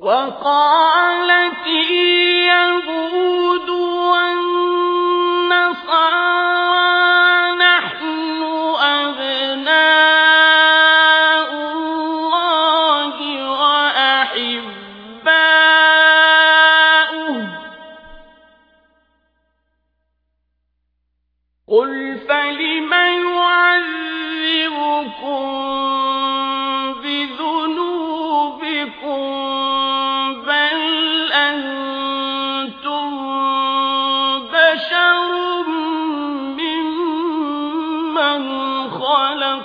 وقالت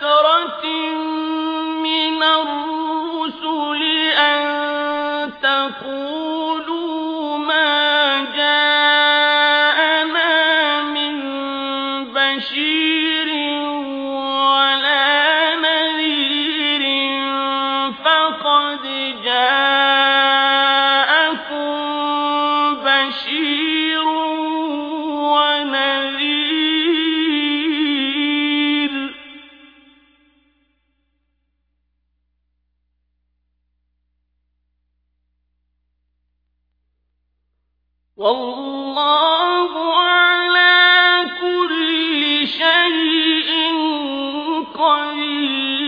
حسرة والله على كل شيء قدير.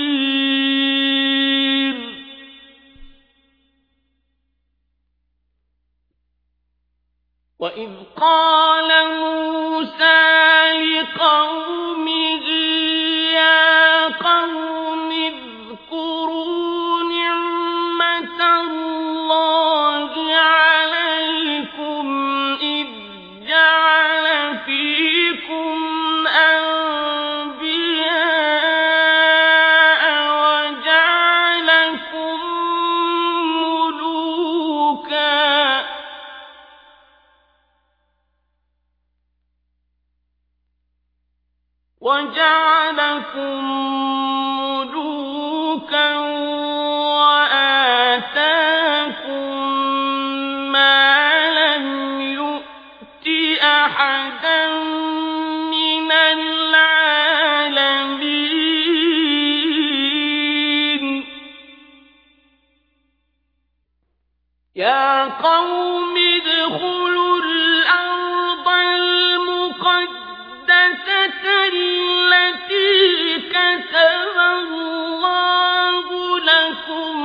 وإذ قال وجعلكم ملوكا وآتاكم ما لم يؤت أحدا من العالمين. يا قوم ادخلوا لكم